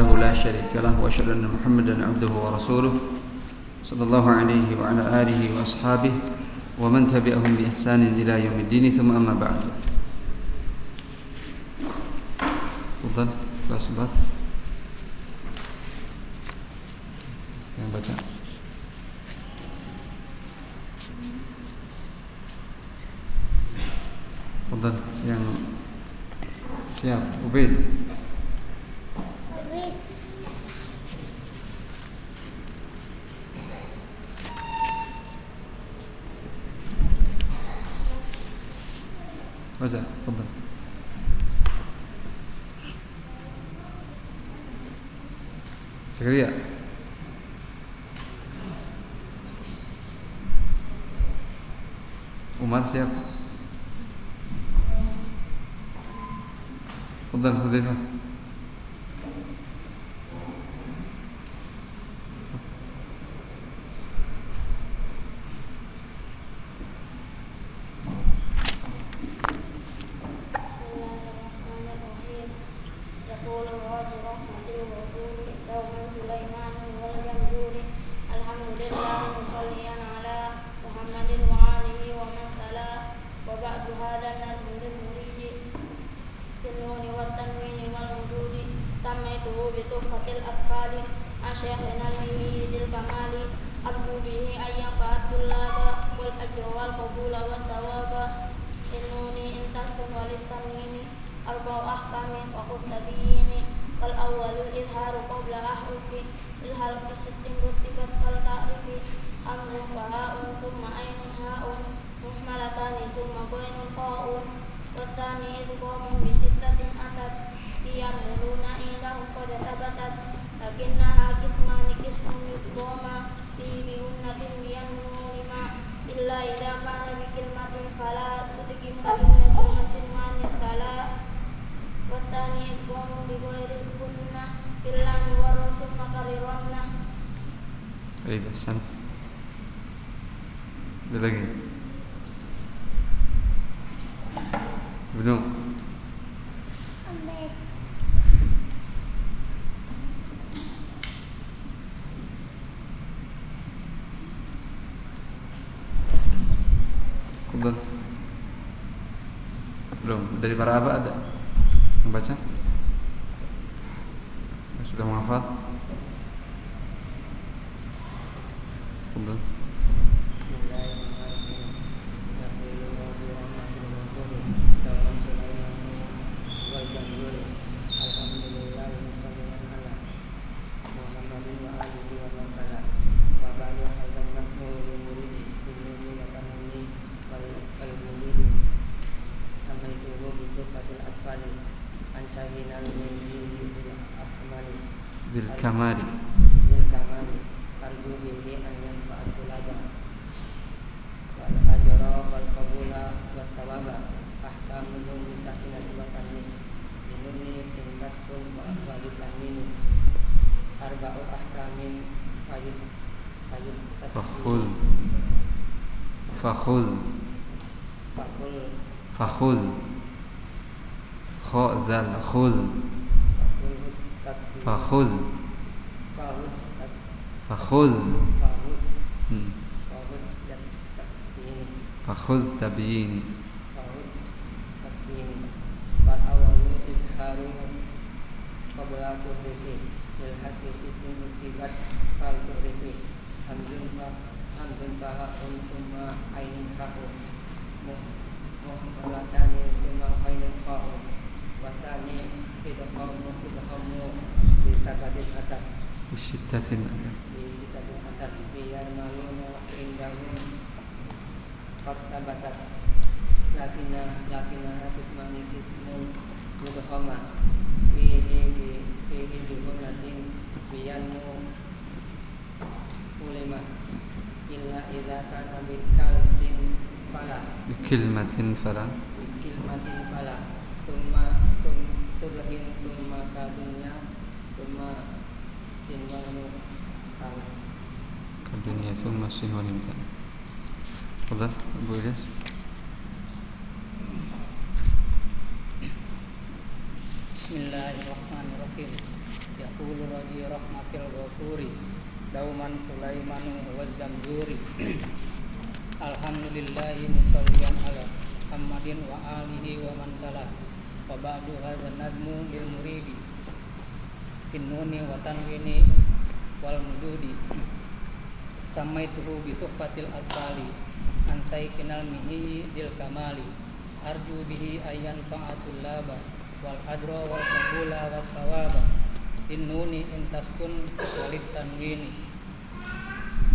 وحده لا شريك له وأشهد أن محمدا عبده ورسوله صلى الله عليه وعلى آله وأصحابه ومن تبعهم بإحسان إلى يوم الدين. ثم أما بعد. تفضل kelas 4 yang baca Tafadhal yang siap Ubaid baca tafadhal Zakaria ya. Umar siapa? Tafadhal Hudzaifah wal awwalu izharu qabla ahrufi izharu bisittin rutibat fal ta'rifi amrun fa'un thumma ainun ha'un muhmalatani thumma bainun qa'un wa thani idghamun bis baraaba-da بالكمال بالكمال أرجو مني أن ينفع والأجر والقبول إن تسكن أربع أحكام فخذ. فخذ. فخذ خذ. فخذ. فخذ. فخذ. تبييني. Bikilmatin fala. Kilmatin fala. Summa sum tudhin summa kadunya summa sinwanu fala Kadunia thumma sin wal imtan Tafadhal Abu Ilyas? Bismillahirrahmanirrahim. Yaqulu raji rahmatil ghafuri dauman sulaimanu wa zamzuri alhamdulillahi musallian ala muhammadin wa alihi wa man tala wa ba'du hadha nadmu lil muridi. Finnuni wa tanwini wal mududi. Samaituhu bi tuhfatil asali. An saykinal mihi dil kamali. Arju bihi ayyan fa'atul laba wal adra wal qabula was sawaba. Innuni intaskun walid tanwini.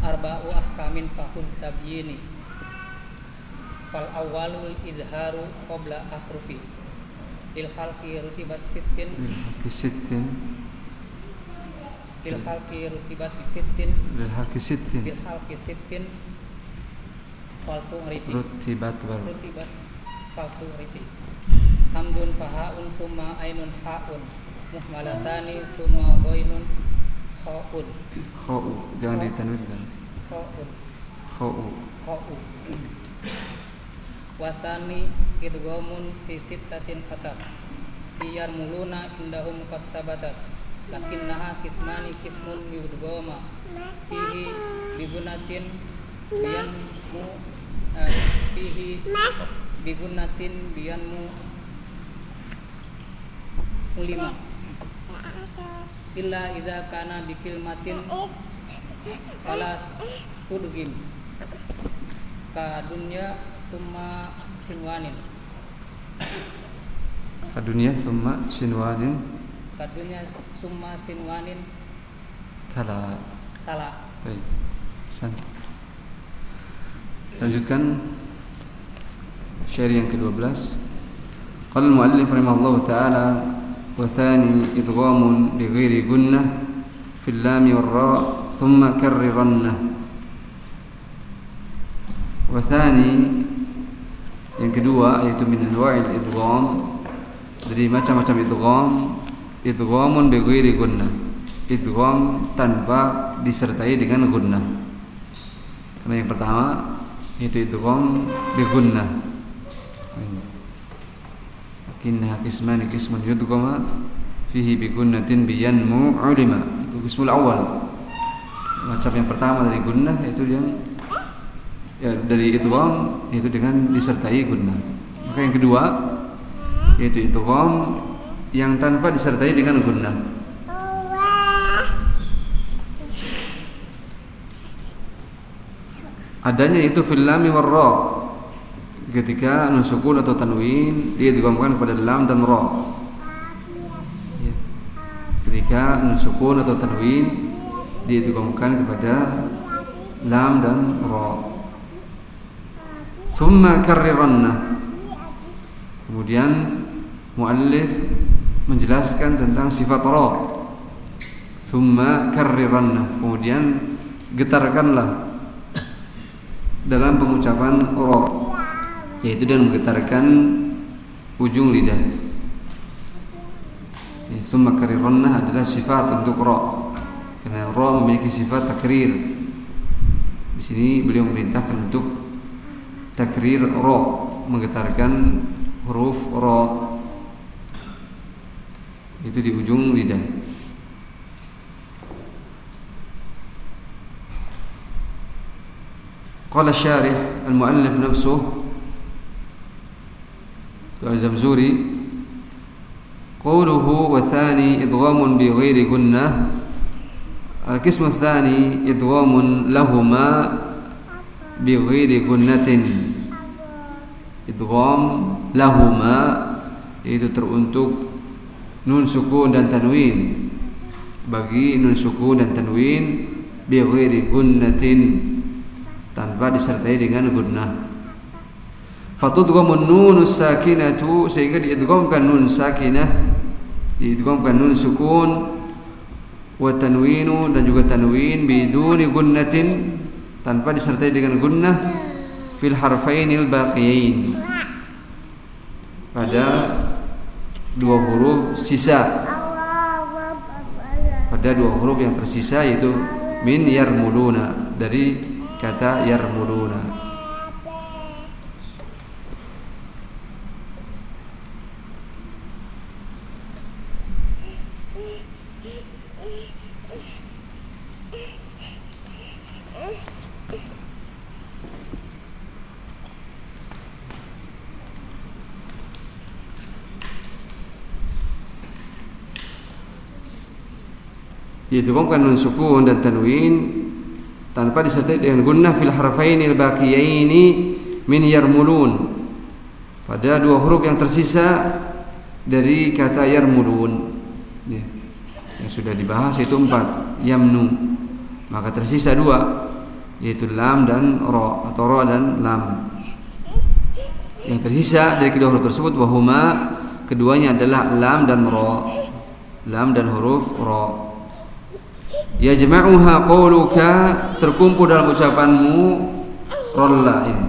Arba'u ahkamin fahuz tabyini fal awalul izharu qabla ahrufi. Lil khalqi rutibat sittin. Bi sittin. Lil khalqi rutibat bi sittin. Lil khalqi sittin. Lil khalqi sittin. Faltu ngrifi rutibat wal. Rutibat. Faltu ngrifi hamdun fahaun summa ainun haun. Muhmalatani summa ghainun khaun. Khau. Jangan ditanwin kan khaun khau wasani idghamun fi sittatin fatat. Fiyar muluna indahum qad sabatat. Lakinnaha kismani kismun yudghama fihi bigunatin biyanmu eh, bigunatin biyanmu ulima illa idza kana bi kilmatin fala tudghim. Ka dunya summa sinwanin الدنيا ثم سنوان ka dunya summa sinwanin تلا tala طيب أحسنت lanjutkan syair yang ke-12 قال المؤلف رحمه الله تعالى وثاني إدغام لغير جنة في اللام والراء ثم كررنه وثاني yang kedua yaitu min anwa'il idgham. Dari macam-macam idgham. Idghamun bi ghairi gunnah. Idgham tanpa disertai dengan gunnah. Karena yang pertama yaitu idgham bi gunnah lakinnaha qisman qismun fihi bi gunnatin bi yanmu ulima. Itu qismul awal. Macam yang pertama dari gunnah yaitu yang ya, dari idgham yaitu dengan disertai gunnah maka yang kedua yaitu idgham yang tanpa disertai dengan gunnah adanya itu fil lam war ra. Ketika nun sukun atau tanwin dia digabungkan kepada lam dan ra. Ya. ketika nun sukun atau tanwin dia digabungkan kepada lam dan ra Thumma karriranna Kemudian muallif menjelaskan tentang sifat ra. Thumma karriranna. Kemudian getarkanlah dalam pengucapan ra yaitu dengan menggetarkan ujung lidah. Ya, Thumma karriranna adalah sifat untuk ra. Karena ra memiliki sifat takrir. Di sini beliau memerintahkan untuk takrir ra menggetarkan huruf ra itu di ujung lidah. قال الشارح المؤلف نفسه الزمزوري قوله وثاني إدغام بغير جنة القسم الثاني إدغام لهما bighairi gunnatin idgham lahuma itu teruntuk nun sukun dan tanwin. Bagi nun sukun dan tanwin bighairi gunnatin tanpa disertai dengan gunnah. Fatudghamun nun sakinatu sehingga diidghamkan nun sakinah. Diidghamkan nun sukun wa tanwinu dan juga tanwin biduni gunnatin tanpa disertai dengan gunnah fil harfainil baqiyain. Pada dua huruf sisa. Pada dua huruf yang tersisa yaitu min yarmuluna dari kata yarmuluna Didhumumkan nun sukun dan tanwin tanpa disertai dengan gunnah fil harfainil baqiyaini min yarmulun. Pada dua huruf yang tersisa dari kata yarmulun. Ya. yang sudah dibahas itu empat. Yamnu. Maka tersisa dua. Yaitu lam dan ro atau ro dan lam. Yang tersisa dari kedua huruf tersebut wahuma keduanya adalah lam dan ro lam dan huruf ro Yajma'uha qawluka terkumpul dalam ucapanmu rolla ini.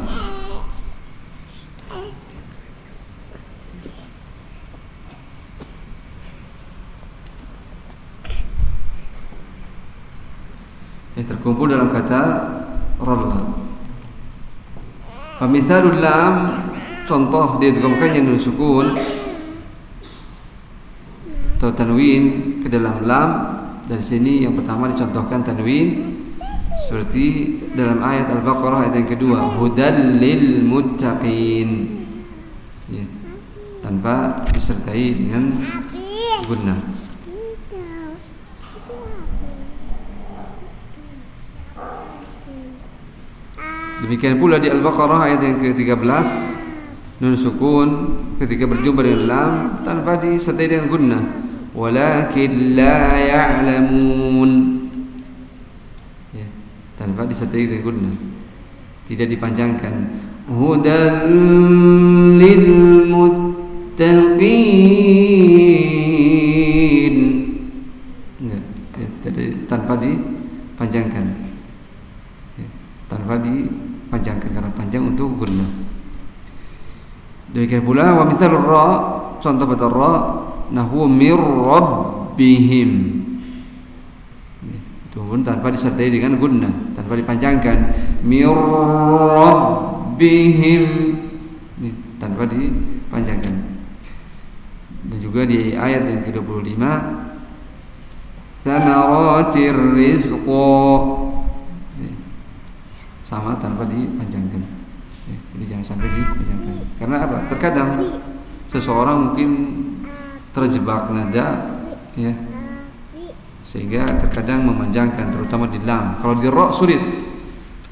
Ya, terkumpul dalam kata rolla. Famithalul lam contoh didghamkannya nun sukun atau tanwin ke dalam lam dari sini yang pertama dicontohkan tanwin seperti dalam ayat Al-Baqarah ayat yang kedua, hudal lil muttaqin. Ya. Tanpa disertai dengan guna. Demikian pula di Al-Baqarah ayat yang ke-13 Nun sukun ketika berjumpa dengan lam tanpa disertai dengan gunnah walakin la ya'lamun. Ya, tanpa disertai guna. Tidak dipanjangkan. Hudan lil muttaqin enggak ya, tanpa dipanjangkan. Ya, tanpa dipanjangkan karena panjang untuk guna. Demikian pula wa mithal ra contoh betul ra nahu mir rabbihim. Itu pun tanpa disertai dengan gunnah tanpa dipanjangkan. Mir rabbihim. Tanpa dipanjangkan. Dan juga di ayat yang ke-25 samaratir rizqo. Sama tanpa dipanjangkan. Jadi jangan sampai dipanjangkan. Karena apa? Terkadang seseorang mungkin terjebak nada ya. Sehingga terkadang memanjangkan terutama di lam kalau di ro sulit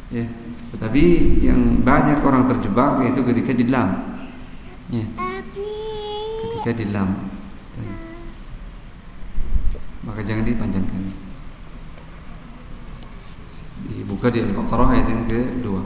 ya. Tetapi yang banyak orang terjebak yaitu ketika di lam ya. Ketika di lam maka jangan dipanjangkan. Dibuka di Al-Baqarah ayat yang kedua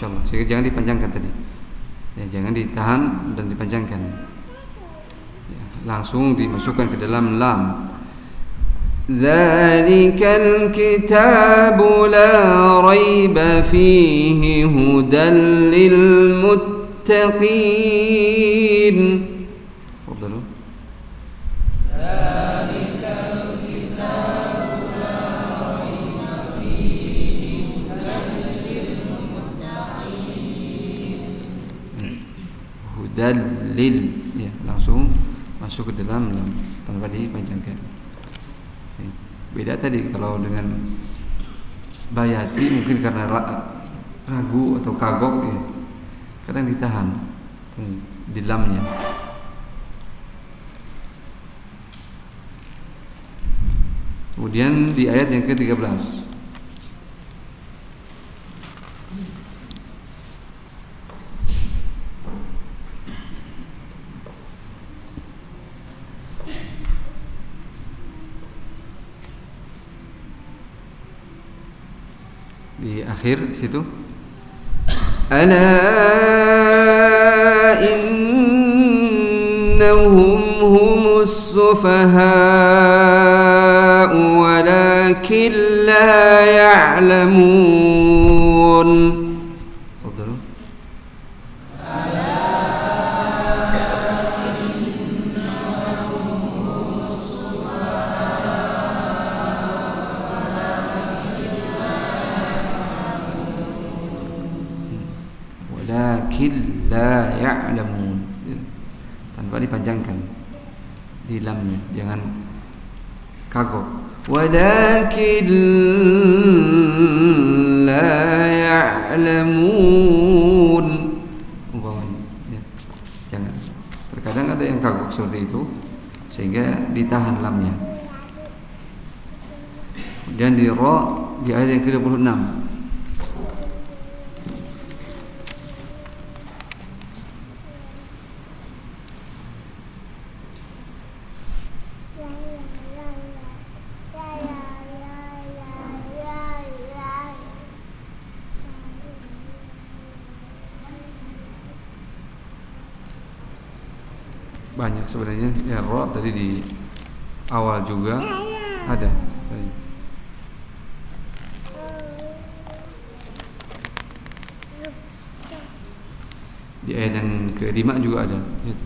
Ma'ruf insyaallah. Sehingga jangan dipanjangkan tadi. Ya, jangan ditahan dan dipanjangkan. Ya, langsung dimasukkan ke dalam lam. ذلك الكتاب لا ريب فيه هدى للمتقين dalil. Ya langsung masuk ke dalam tanpa dipanjangkan. Ya. beda tadi kalau dengan bayati mungkin karena ragu atau kagok ya. Kadang ditahan di dalamnya. Kemudian di ayat yang ke-13 di akhir situ ala innahum humus sufaha walakin la ya'lamun ya'lamun umpamanya ya. jangan. Terkadang ada yang kagok seperti itu sehingga ditahan lamnya. Dan di ra di ayat yang ke-26 sebenarnya ya roh tadi di awal juga ada. Di ayat yang kelima juga ada. Gitu.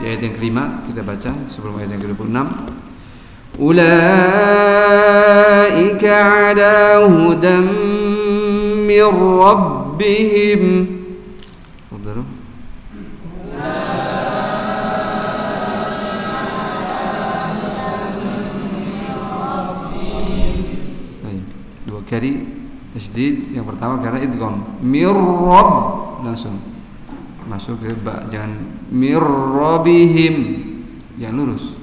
di ayat yang kelima kita baca sebelum ayat yang ke-26 ulaika ala hudam min rabbihim tasdid yang pertama karena idgham. Mirrab langsung. Masuk ke ba jangan mirrabihim. Jangan lurus.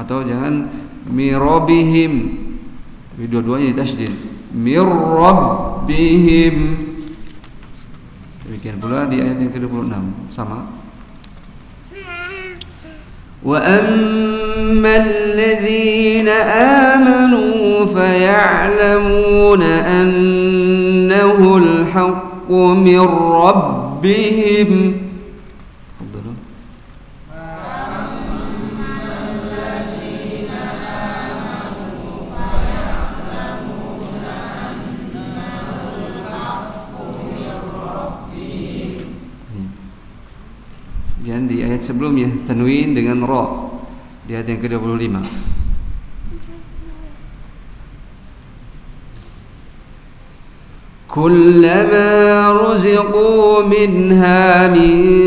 Atau jangan mirrabihim. Tapi dua-duanya tasdid mirrabihim. Demikian pula di ayat yang ke-26. Sama. Wa ladzina amanu faya'lamuna annahu al-haqqu min rabbihim Dan di ayat sebelumnya tanwin dengan ra di ayat yang ke-25. كلما رزقوا منها من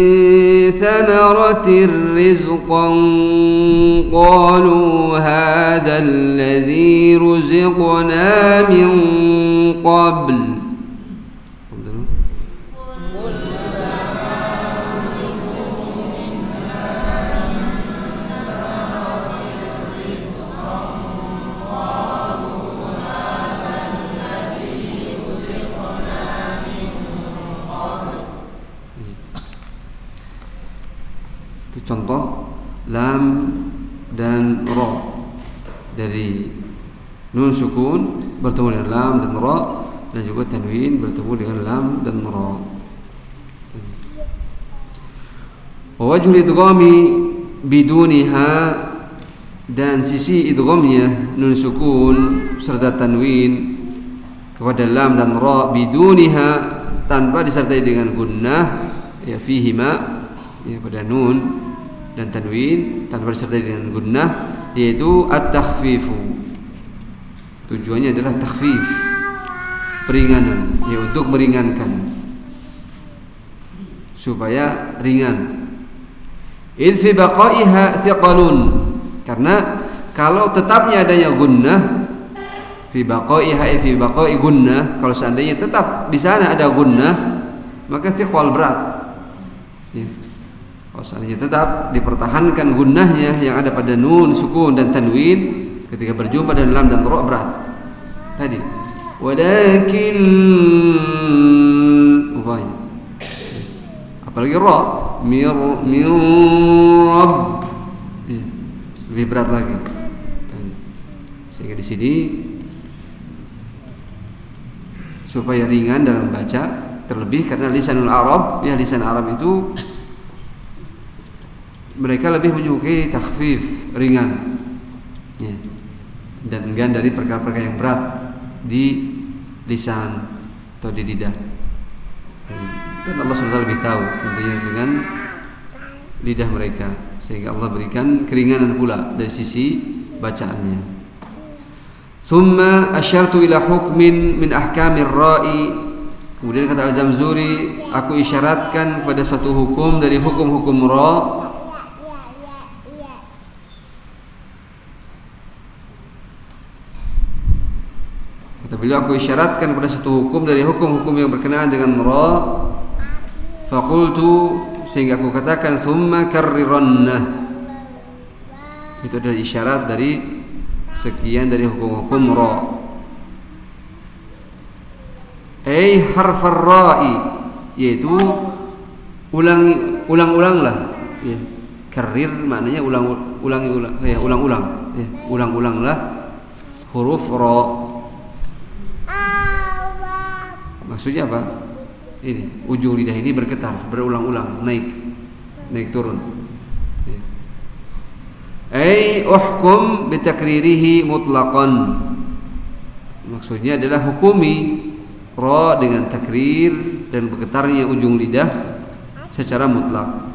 ثمرة رزقا قالوا هذا الذي رزقنا من قبل. Sukun bertemu dengan lam dan ro dan juga tanwin bertemu dengan lam dan ro wajhul idghami biduniha dan sisi idghamnya nun sukun serta tanwin kepada lam dan ra biduniha tanpa disertai dengan gunnah ya fihima ya pada nun dan tanwin tanpa disertai dengan gunnah yaitu at-takhfifu. Tujuannya adalah takhfif, peringanan, ya untuk meringankan supaya ringan. In fi baqaiha thiqalun. Karena kalau tetapnya adanya gunnah fi baqaiha fi baqai gunnah, kalau seandainya tetap di sana ada gunnah, maka thiqal berat. Ya kalau seandainya tetap dipertahankan gunnahnya yang ada pada nun, sukun dan tanwin ketika berjumpa dengan lam dan ra berat. Tadi. Walakin upaya. Apalagi ra mir mir rabb. Ya, lebih berat lagi. Sehingga di sini supaya ringan dalam baca terlebih karena lisanul Arab ya lisan Arab itu mereka lebih menyukai takhfif ringan ya. Dan enggan dari perkara-perkara yang berat di lisan atau di lidah. Dan Allah SWT lebih tahu tentunya dengan lidah mereka sehingga Allah berikan keringanan pula dari sisi bacaannya. Thumma asyartu ila hukmin min ahkamir ra'i Kemudian kata Al-Jamzuri Aku isyaratkan kepada suatu hukum dari hukum-hukum ra beliau aku isyaratkan kepada satu hukum dari hukum-hukum yang berkenaan dengan ra. Fakultu sehingga aku katakan thumma karrirannah. Itu adalah isyarat dari sekian dari hukum-hukum ra. Ai harf ra'i yaitu ulangi ulang-ulanglah ya karir maknanya ulang ulangi ulang ya ulang-ulang. Ya ulang-ulanglah huruf ra maksudnya apa ini ujung lidah ini bergetar berulang-ulang naik naik turun Ai uhkum bitakririhi mutlaqan. Maksudnya adalah hukumi ra dengan takrir dan bergetarnya ujung lidah secara mutlak.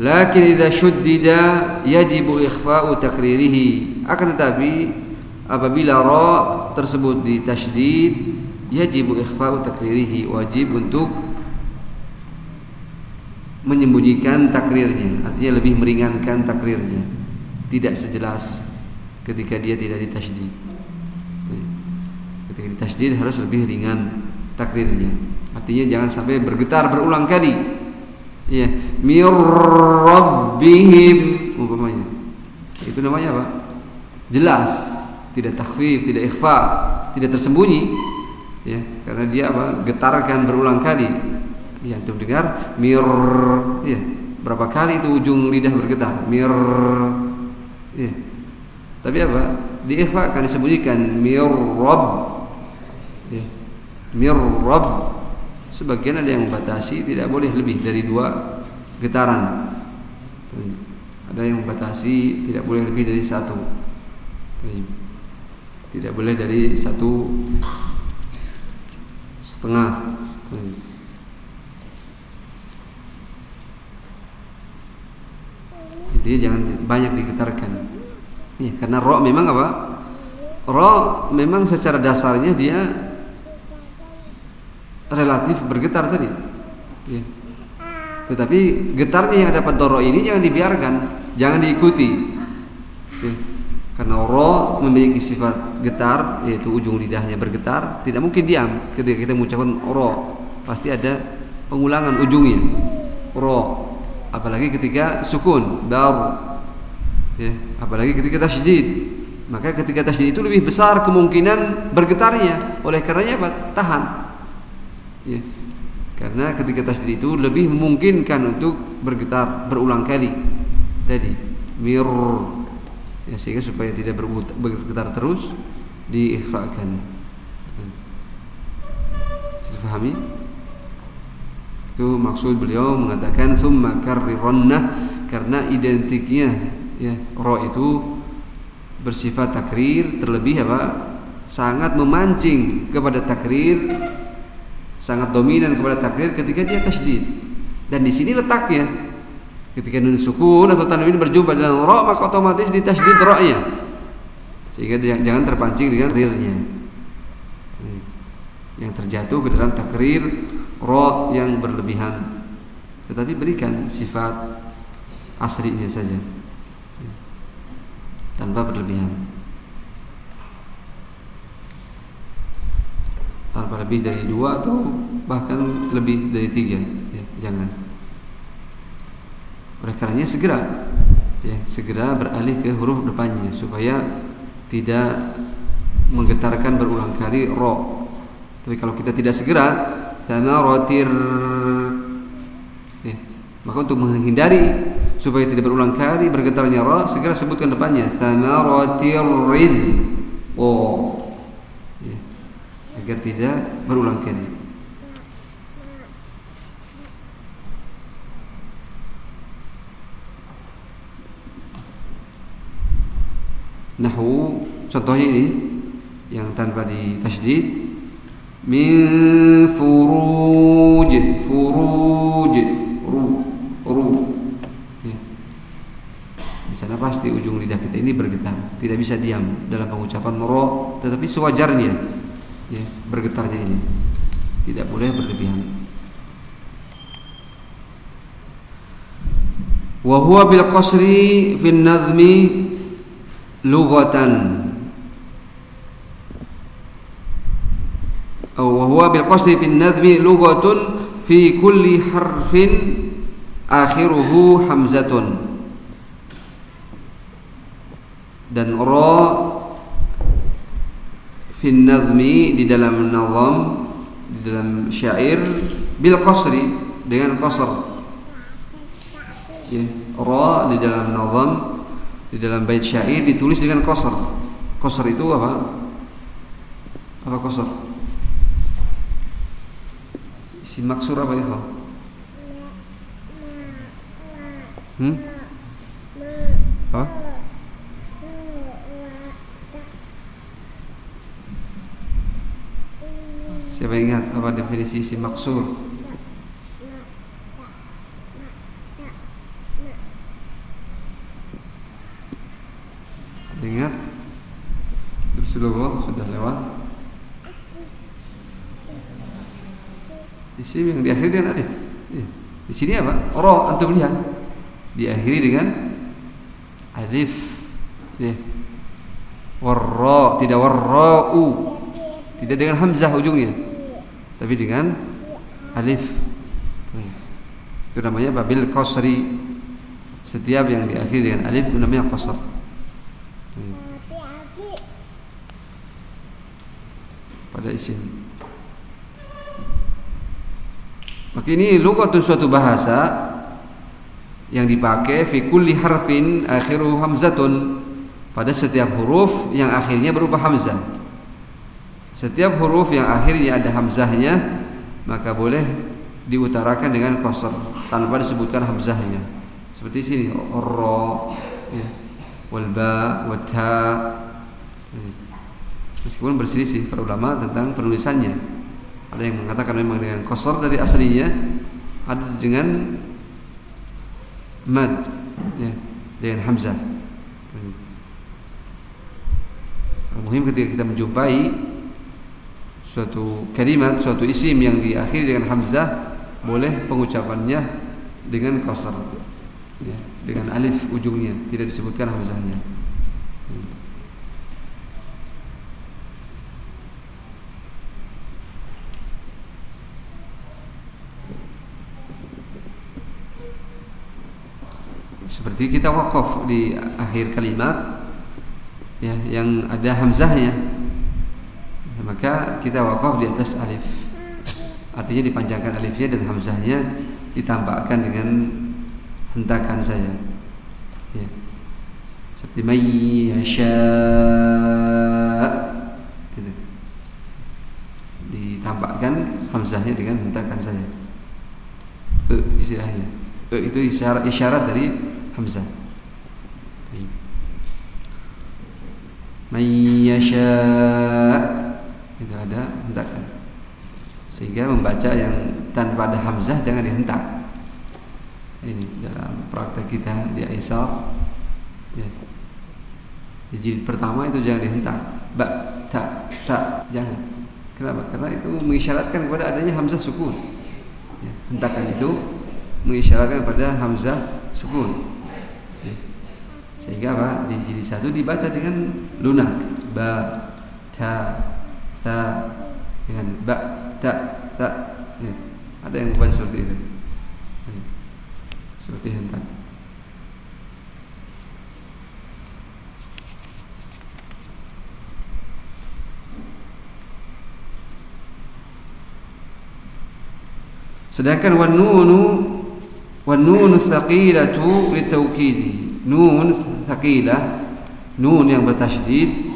Lakin idza shuddida yajibu ikhfa'u takririhi. Akan tetapi apabila ra tersebut ditasydid yajibu ikhfa'u takririhi wajib untuk menyembunyikan takrirnya artinya lebih meringankan takrirnya tidak sejelas ketika dia tidak ditasydid ketika ditasydid harus lebih ringan takrirnya artinya jangan sampai bergetar berulang kali. Ya mir rabbihim umpamanya. Itu namanya apa? Jelas tidak takhfif tidak ikhfa tidak tersembunyi ya karena dia apa getarkan berulang kali Ya, antum dengar mir ya. Berapa kali itu ujung lidah bergetar? Mir ya. Tapi apa? Diikhfakan disembunyikan mir rabb. Ya. Mir rabb. Sebagian ada yang membatasi tidak boleh lebih dari dua getaran. Ada yang membatasi tidak boleh lebih dari satu. Tidak boleh dari satu setengah. Jadi jangan banyak digetarkan. Ya, karena roh memang apa? Roh memang secara dasarnya dia relatif bergetar tadi. Ya. Tetapi getarnya yang dapat doro ini jangan dibiarkan, jangan diikuti. Ya. Karena roh memiliki sifat getar, yaitu ujung lidahnya bergetar, tidak mungkin diam. Ketika kita mengucapkan roh. Pasti ada pengulangan ujungnya. Roh apalagi ketika sukun baru ya apalagi ketika tasydid. Maka ketika tasydid itu lebih besar kemungkinan bergetarnya. Oleh karenanya apa? Tahan. Ya. Karena ketika tasydid itu lebih memungkinkan untuk bergetar berulang kali. Tadi mir ya sehingga supaya tidak bergetar terus diikhfakan Saya pahami? Itu maksud beliau mengatakan summa karrirannah karena identiknya ya ro itu bersifat takrir terlebih apa? sangat memancing kepada takrir sangat dominan kepada takrir ketika dia tasydid. Dan di sini letaknya. Ketika nun sukun atau tanwin berjumpa dengan ro maka otomatis ditasydid ro-nya. Sehingga jangan terpancing dengan takrirnya. Yang terjatuh ke dalam takrir ro yang berlebihan. Tetapi berikan sifat aslinya saja. Tanpa berlebihan. Tanpa lebih dari dua atau bahkan lebih dari tiga. Ya, jangan oleh karenanya segera ya segera beralih ke huruf depannya supaya tidak menggetarkan berulang kali ro tapi kalau kita tidak segera thamaratir ya. maka untuk menghindari supaya tidak berulang kali bergetarnya ra segera sebutkan depannya thamaratir riz oh ya. agar tidak berulang kali Nahu contohnya ini yang tanpa ditasydid min furuj furuj ru ru. Ya. di sana pasti ujung lidah kita ini bergetar tidak bisa diam dalam pengucapan ro tetapi sewajarnya ya bergetarnya ini. Tidak boleh berlebihan. Wa huwa bil qasri fi nadhmi lughatan أو وهو بالقصد في النظم لغة في كل حرف آخره حمزة dan ra fi nazmi di dalam nazam di dalam syair bil qasri dengan qasr ya ra di dalam nazam di dalam bait syair ditulis dengan qasr qasr itu apa apa qasr Si maksur apa itu? Hmm? Apa? Siapa ingat apa definisi si maksur? Ingat? Sudah sudah lewat. Isim yang diakhiri dengan alif. Ya. Di sini apa? Ro antum lihat. Diakhiri dengan alif. Ya. Warra tidak warra'u. Tidak dengan hamzah ujungnya. Tapi dengan alif. Itu namanya babil qasri. Setiap yang diakhiri dengan alif itu namanya qasr. Pada isim. Maka ini lughatun suatu bahasa yang dipakai fi kulli harfin akhiru hamzatun pada setiap huruf yang akhirnya berupa hamzah. Setiap huruf yang akhirnya ada hamzahnya maka boleh diutarakan dengan qasr tanpa disebutkan hamzahnya. Seperti sini ra ya, wal ba wa ta. Meskipun berselisih para ulama tentang penulisannya. Ada yang mengatakan memang dengan kosor dari aslinya, ada dengan mad, ya, dengan hamzah. Muhim ketika kita menjumpai suatu kalimat, suatu isim yang diakhiri dengan hamzah, boleh pengucapannya dengan kosor, ya, dengan alif ujungnya, tidak disebutkan hamzahnya. Seperti kita wakaf di akhir kalimat ya yang ada hamzahnya. Maka kita wakaf di atas alif. Artinya dipanjangkan alifnya dan hamzahnya ditambahkan dengan hentakan saya. Ya. Seperti may yasha gitu. Ditambahkan hamzahnya dengan hentakan saya. E, istilahnya. E, itu isyarat isyarat dari Hamzah. Mayyasha itu ada hentakan. Sehingga membaca yang tanpa ada hamzah jangan dihentak. Ini dalam praktek kita di Aisal ya. Di jilid pertama itu jangan dihentak. Ba, ta, ta, jangan. Kenapa? Karena itu mengisyaratkan kepada adanya hamzah sukun. Ya, hentakan itu mengisyaratkan pada hamzah sukun. Sehingga apa? Di jilid satu dibaca dengan lunak. Ba, ta, ta dengan ba, ta, ta. Ya. Ada yang membaca seperti itu. Ya. Seperti hentak. Sedangkan wan nunu wan nunu thaqilatu litawkidi. Nun thaqilah. Nun yang bertasydid.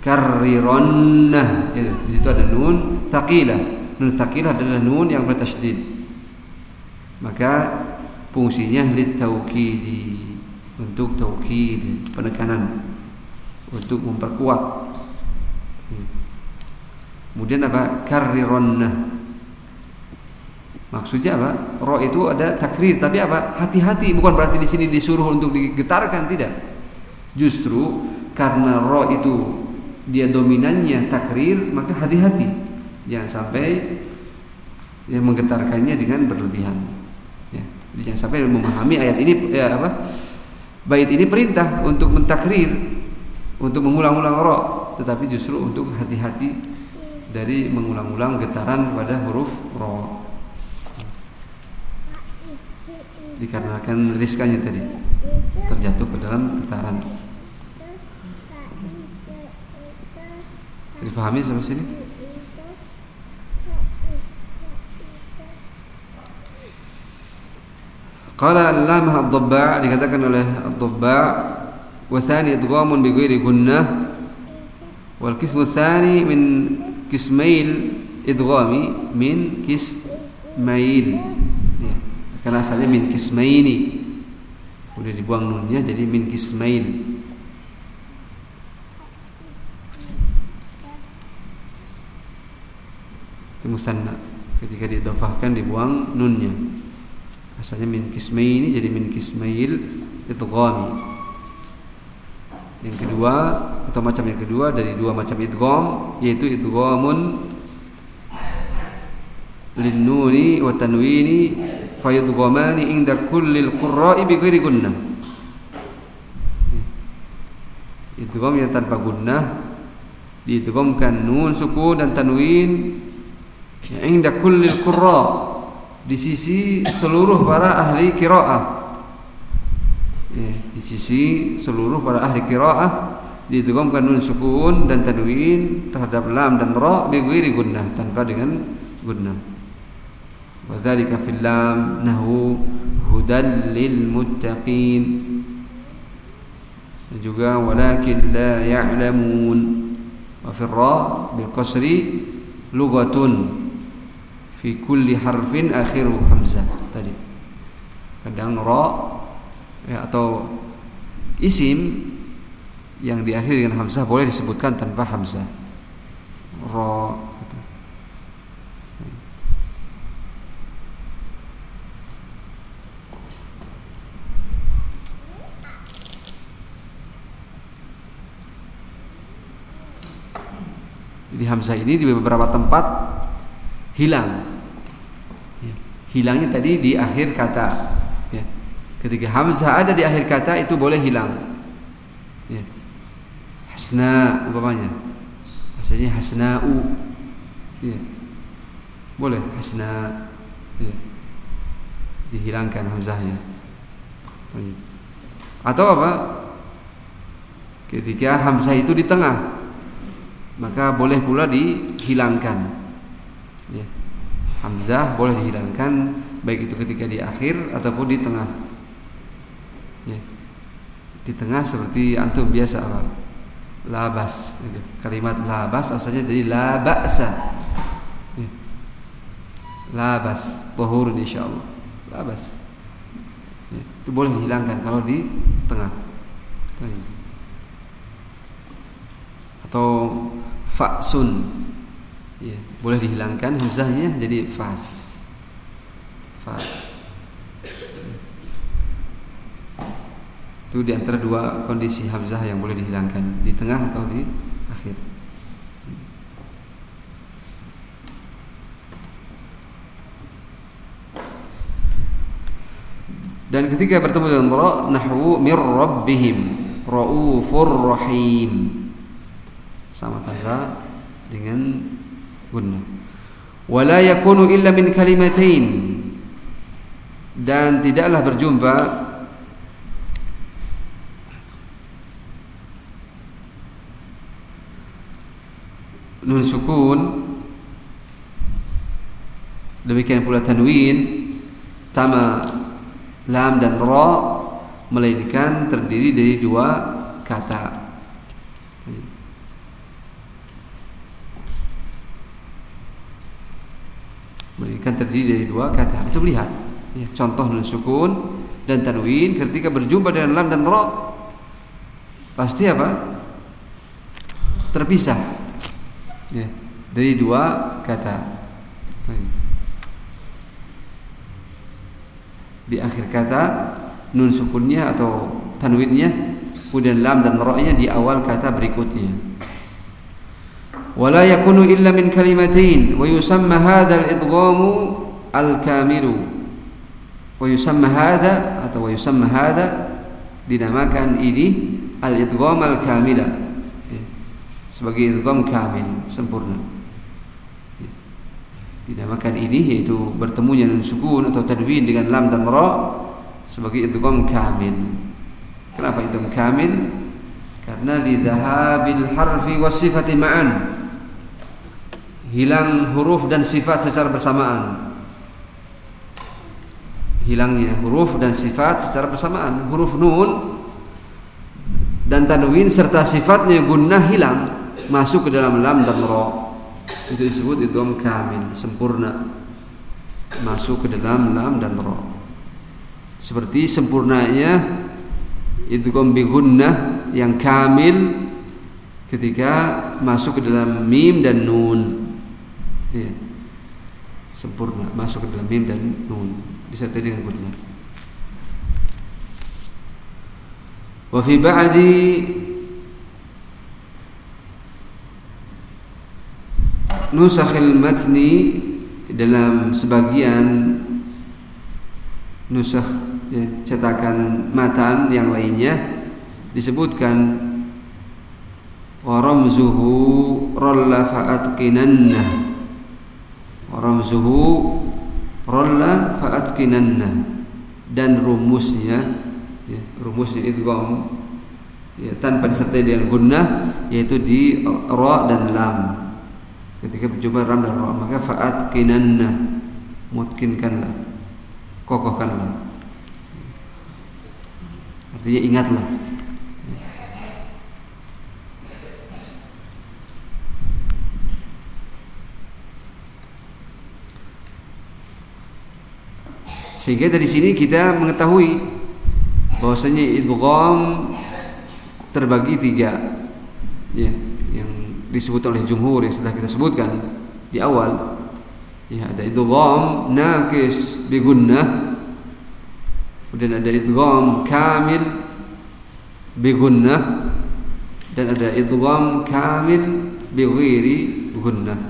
Karrirannah ya, di situ ada nun. Thaqilah. Nun thaqilah adalah nun yang bertasydid. Maka fungsinya litaukidi untuk taukid penekanan. Untuk memperkuat. Kemudian apa? Karrironna. Maksudnya apa? Ro itu ada takrir, tapi apa? Hati-hati, bukan berarti di sini disuruh untuk digetarkan tidak. Justru karena ro itu dia dominannya takrir, maka hati-hati. Jangan sampai yang menggetarkannya dengan berlebihan. Ya. Jangan sampai memahami ayat ini ya apa? Bait ini perintah untuk mentakrir, untuk mengulang-ulang ro, tetapi justru untuk hati-hati dari mengulang-ulang getaran pada huruf ro. Dikarenakan riskanya tadi terjatuh ke dalam getaran. Difahami sampai sini? Qala Allamah Ad-Dabba' dikatakan oleh Ad-Dabba' wa thani idghamun bi ghairi gunnah wal qismu tsani min kismail idghami min kismail karena asalnya min kismaini. Udah dibuang nunnya jadi min kismail itu musanna ketika didofahkan dibuang nunnya. Asalnya min kismaini jadi min kismail idghami. Yang kedua atau macam yang kedua dari dua macam idgham yaitu idghamun lin nuni wa tanwini fayudghamani inda kullil qurra'i bi ghairi gunnah idgham yang tanpa gunnah diidghamkan nun sukun dan tanwin ya, inda kullil qurra di sisi seluruh para ahli qiraah. Ya, di sisi seluruh para ahli qiraah diidghamkan nun sukun dan tanwin terhadap lam dan ra bi ghairi gunnah tanpa dengan gunnah وذلك في اللام نحو هدى للمتقين juga walakin la ya'lamun wa fi ra bil qasri lughatun fi kulli harfin akhiru hamzah tadi kadang ra ya, atau isim yang diakhiri dengan hamzah boleh disebutkan tanpa hamzah ra Jadi hamzah ini di beberapa tempat hilang. Ya. Hilangnya tadi di akhir kata. Ya. Ketika hamzah ada di akhir kata itu boleh hilang. Ya. Hasna umpamanya. Maksudnya hasna'u. Ya. Boleh hasna. Dihilangkan hamzahnya. Atau apa? Ketika hamzah itu di tengah maka boleh pula dihilangkan ya. Hamzah boleh dihilangkan baik itu ketika di akhir ataupun di tengah ya. di tengah seperti antum biasa apa labas gitu. kalimat labas asalnya dari labasa ya. labas tahur insyaallah labas ya. itu boleh dihilangkan kalau di tengah atau fa'sun. Ya, boleh dihilangkan hamzahnya jadi fas. Fas. Itu di antara dua kondisi hamzah yang boleh dihilangkan di tengah atau di akhir. Dan ketika bertemu dengan ra nahwu mir rabbihim raufur rahim sama tanda dengan gunnah. Wala yakunu illa min kalimatain. Dan tidaklah berjumpa nun sukun. Demikian pula tanwin sama lam dan ra melainkan terdiri dari dua kata Melainkan terdiri dari dua kata. Itu lihat. Ya, contoh nun sukun dan tanwin ketika berjumpa dengan lam dan ra pasti apa? Terpisah. Ya. dari dua kata. Di akhir kata nun sukunnya atau tanwinnya kemudian lam dan ra-nya di awal kata berikutnya. Illa min kalimatain wa yusamma hadha al-idghamu al-kamilu. Wa yusamma hadha atau wa yusamma hadha dinamakan ini al-idgham al-kamila. Sebagai idgham kamil, sempurna. Dinamakan ini yaitu bertemunya nun sukun atau tanwin dengan lam dan ra sebagai idgham kamil. Kenapa idgham kamil? Karena lidhahabil harfi was sifati ma'an. Hilang huruf dan sifat secara bersamaan. Hilangnya huruf dan sifat secara bersamaan. Huruf nun dan tanwin serta sifatnya gunnah hilang masuk ke dalam lam dan ra itu disebut idgham kamil sempurna masuk ke dalam lam dan ra seperti sempurnanya idgham bi gunnah yang kamil ketika masuk ke dalam mim dan nun ya. sempurna masuk ke dalam mim dan nun. Disertai dengan gunnah wa fi ba'di nusakhil matni dalam sebagian nusakh ya, cetakan matan yang lainnya disebutkan wa ramzuhu ralla fa'atqinanna. wa ramzuhu ralla fa'atqinanna dan rumusnya ya, rumusnya idgham ya, tanpa disertai dengan gunnah yaitu di ra dan lam. Ketika berjumpa ram dan ra maka faat kinanna mutkinkanlah kokohkanlah. Artinya ingatlah sehingga dari sini kita mengetahui bahwasanya idgham terbagi tiga. Ya disebut oleh jumhur yang sudah kita sebutkan di awal. Ya ada idgham naqis bi gunnah kemudian ada idgham kamil bi gunnah dan ada idgham kamil bi ghairi gunnah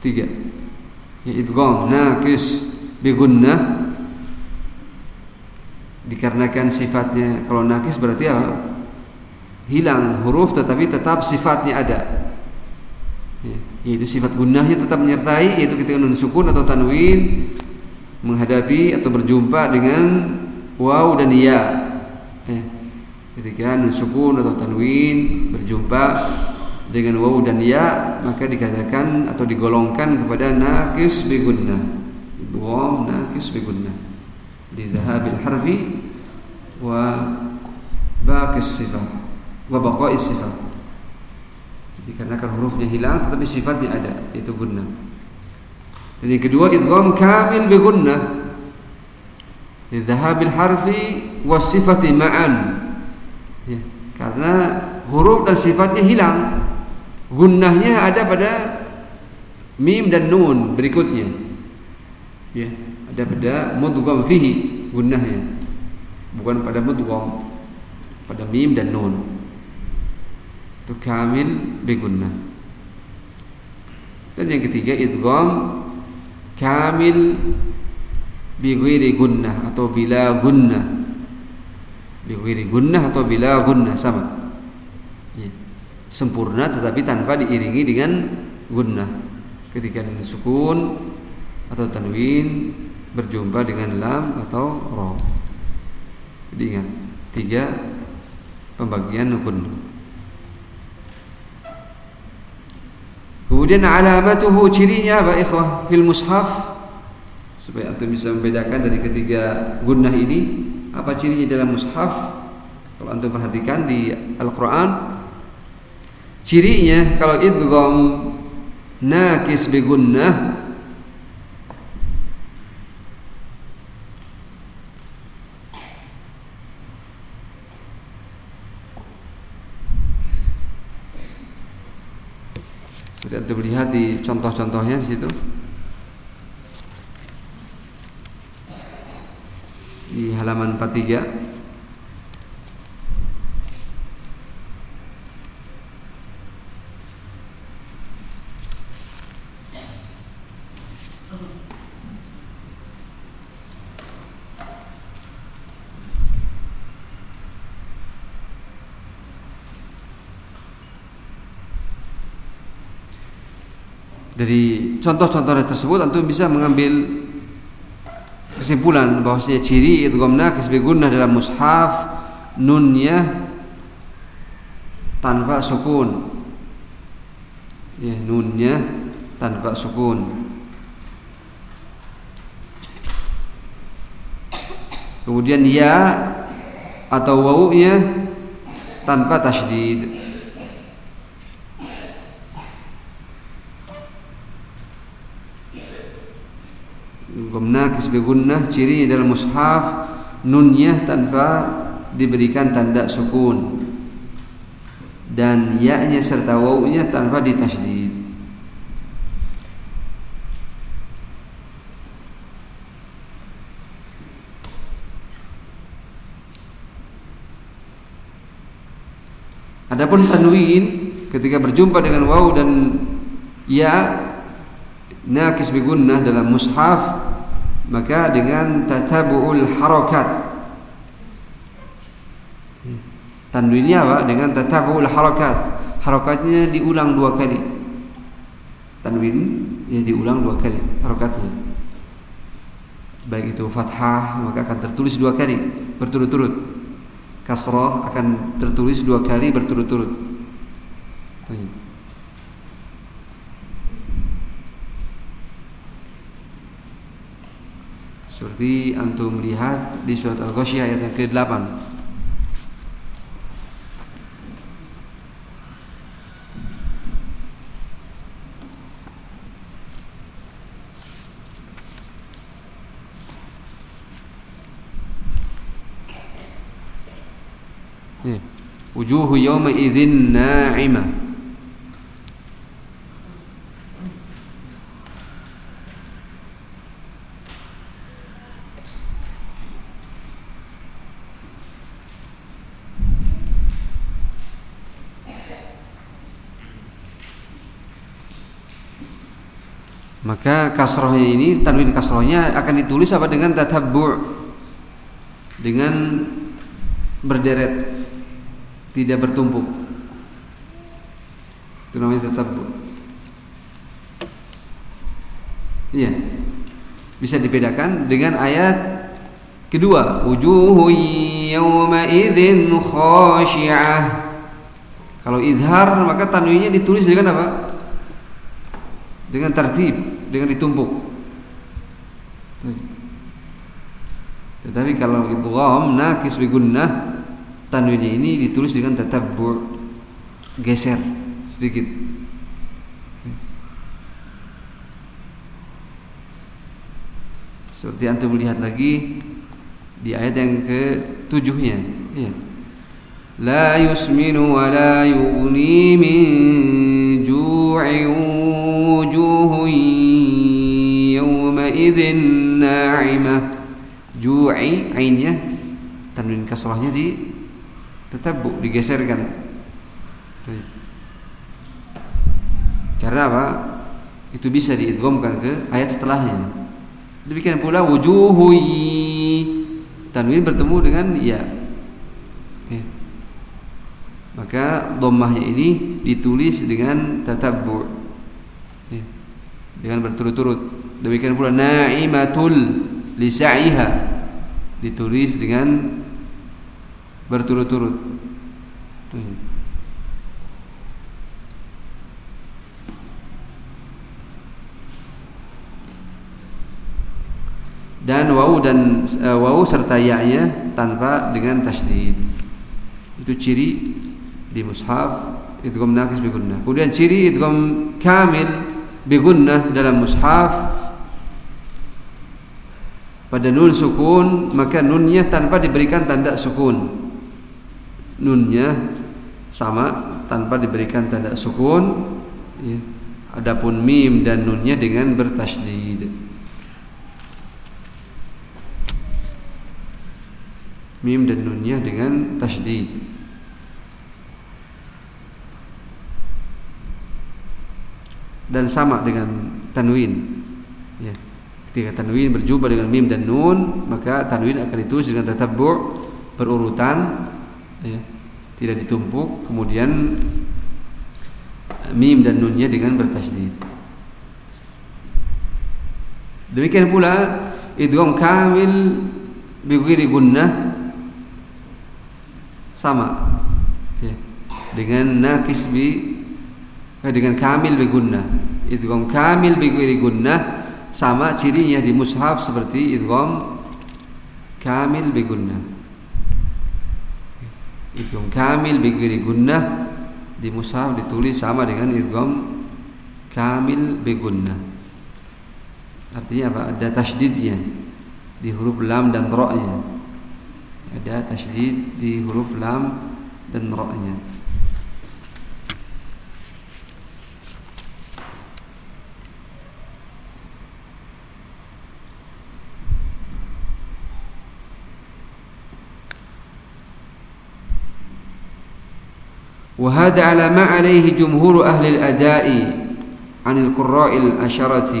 tiga. Ya idgham naqis bi gunnah dikarenakan sifatnya kalau nakis berarti apa? hilang. Huruf tetapi tetap sifatnya ada. Ya, yaitu sifat gunahnya tetap menyertai yaitu ketika nun sukun atau tanwin menghadapi atau berjumpa dengan waw dan ya. Eh, ketika nun sukun atau tanwin berjumpa dengan wau dan ya maka dikatakan atau digolongkan kepada nakis bigunnah idgham bi gunna di dhahabil harfi wa baqi sifat wa baqai sifat. Dikarenakan hurufnya hilang tetapi sifatnya ada itu gunna. Dan yang kedua idgham kamil bigunnah di dhahabil harfi wa sifati ma'an. Ya, karena huruf dan sifatnya hilang gunnahnya ada pada mim dan nun berikutnya. Ya ada pada mudgham fihi gunnahnya. Bukan pada mudgham pada mim dan nun. Itu kamil bi gunnah. Dan yang ketiga idgham kamil bi ghairi gunnah atau bila gunnah. Bi ghairi gunnah atau bila gunnah sama. Sempurna tetapi tanpa diiringi dengan gunnah ketika sukun atau tanwin berjumpa dengan lam atau ro. Jadi ingat tiga pembagian rukun. Kemudian alamatuhu cirinya apa ikhwah fil mushaf supaya antum bisa membedakan dari ketiga gunnah ini apa cirinya dalam mushaf kalau antum perhatikan di Al-Qur'an Cirinya kalau idgham nakis bigunnah Sudah terlihat di contoh-contohnya di situ. Di halaman 43. Dari contoh-contoh tersebut tentu bisa mengambil kesimpulan bahwasanya ciri idgham nakis bi gunnah dalam mushaf nunnya tanpa sukun. Ya, nunnya tanpa sukun. Kemudian ya atau wawunya tanpa tasydid. Begunnah ciri dalam mushaf nunnya tanpa diberikan tanda sukun dan ya-nya serta wawunya tanpa ditasydid. Adapun tanwin ketika berjumpa dengan waw dan ya nakis bigunnah dalam mushaf maka dengan tatabu'ul harakat. Tanwinnya apa? Dengan tatabu'ul harakat. Harakatnya diulang dua kali. Tanwin ya diulang dua kali harakatnya baik itu fathah maka akan tertulis dua kali berturut-turut. Kasrah akan tertulis dua kali berturut-turut Seperti antum lihat di surat Al-Ghasyiyah ayat yang ke-8. Wujuhu yawma idzin na'imah Maka kasrohnya ini tanwin kasrohnya akan ditulis apa dengan tatabbu' dengan berderet tidak bertumpuk. Itu namanya tatabbu'. Iya. Bisa dibedakan dengan ayat kedua, wujuhu yawma idzin khashi'ah. Kalau idhar maka tanwinnya ditulis dengan apa? Dengan tertib dengan ditumpuk. Tetapi kalau idgham nakis bi gunnah tanwinnya ini ditulis dengan tatabbu geser sedikit. Seperti antum melihat lagi di ayat yang ke tujuhnya, ya. La yusminu wa la yughni min ju'in idzin na'imah. Ju'i ainnya tanwin kasrahnya di bu digeserkan. Karena apa? Itu bisa diidghamkan ke ayat setelahnya. Demikian pula wujuhu tanwin bertemu dengan ya. Maka dhammahnya ini ditulis dengan tatabbu ya. dengan berturut-turut Demikian pula na'imatul lisa'iha ditulis dengan berturut-turut. Dan wawu dan uh, wawu serta ya-nya tanpa dengan tasydid. Itu ciri di mushaf idgham naqis bi. Kemudian ciri idgham kamil bi dalam mushaf pada nun sukun maka nunnya tanpa diberikan tanda sukun nunnya sama tanpa diberikan tanda sukun ya. Adapun mim dan nunnya dengan bertasydid. Mim dan nunnya dengan tasydid. Dan sama dengan tanwin. Ya. Ketika tanwin berjumpa dengan mim dan nun, maka tanwin akan ditulis dengan tatabbu' berurutan ya. Tidak ditumpuk, kemudian mim dan nunnya dengan bertasydid. Demikian pula idgham kamil bi gunnah sama ya. dengan nakis bi eh, dengan kamil bi gunnah. Idgham kamil bi gunnah sama cirinya di mushaf seperti idgham kamil bi gunnah. Idgham kamil bi gunnah di mushaf ditulis sama dengan idgham kamil begunna. Artinya apa? Ada tasydidnya di huruf lam dan ra-nya. Ada tasydid di huruf lam dan ra-nya. وهذا على ما عليه جمهور أهل الأداء عن القراء الأشرة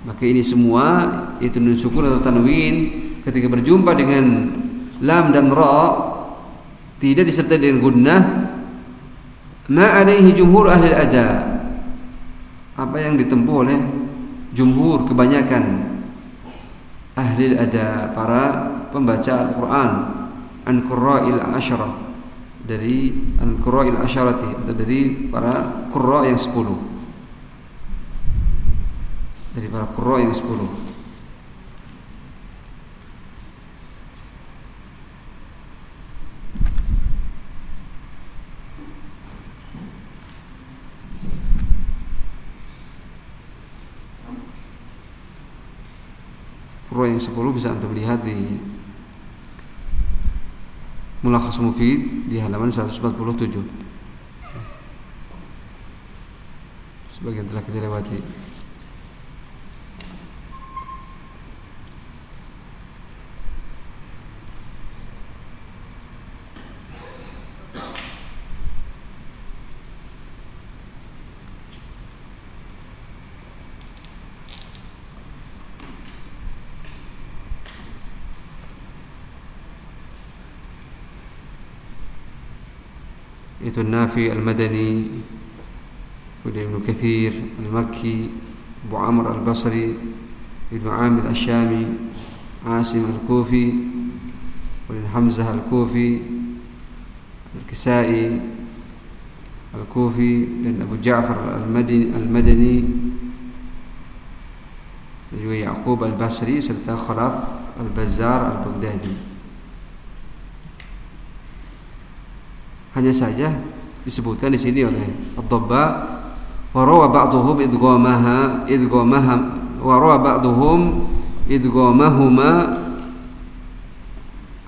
maka ini semua itu nun sukun atau tanwin ketika berjumpa dengan lam dan ra tidak disertai dengan gunnah ma alaihi jumhur ahli ada apa yang ditempuh oleh jumhur kebanyakan ahli ada para pembaca Al-Qur'an an qurra'il asyarah dari an qurra'il asyarati atau dari para qurra yang 10 dari para qurra yang 10 Qurra yang 10 bisa Anda lihat di Mulakhas Mufid di halaman 147. Sebagian telah kita lewati. مثل النافي المدني وابن كثير المكي أبو عمر البصري ابن عامر الشامي عاصم الكوفي وابن حمزة الكوفي الكسائي الكوفي بن أبو جعفر المدني, المدني يعقوب البصري serta Kharaf البزار البغدادي. Hanya saja disebutkan di sini oleh Ad-Dabba wa rawa idghamaha idghamaha wa rawa idghamahuma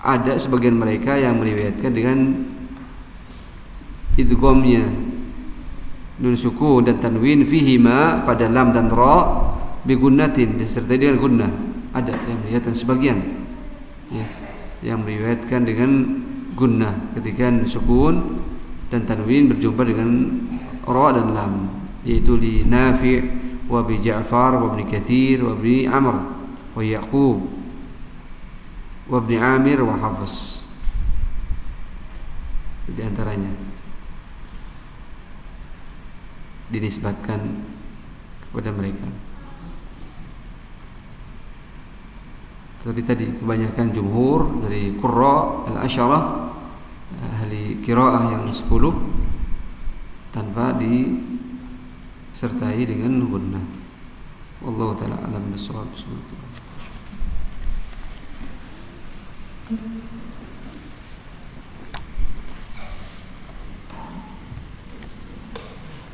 ada sebagian mereka yang meriwayatkan dengan idghamnya. Nun suku dan tanwin fihima pada lam dan ra bigunnatin disertai dengan gunnah. Ada yang meriwayatkan sebagian. Ya, yang meriwayatkan dengan gunnah ketika sukun dan tanwin berjumpa dengan ra dan lam yaitu di Nafi' wa bi Ja'far wa Katsir wa Amr wa Yaqub wa Amir wa Hafs di antaranya dinisbatkan kepada mereka. Tapi tadi kebanyakan jumhur dari Qurra al-Asyarah ahli kiraah yang 10 tanpa disertai dengan gunnah. Wallahu taala alam bisawab. Bismillahirrahmanirrahim.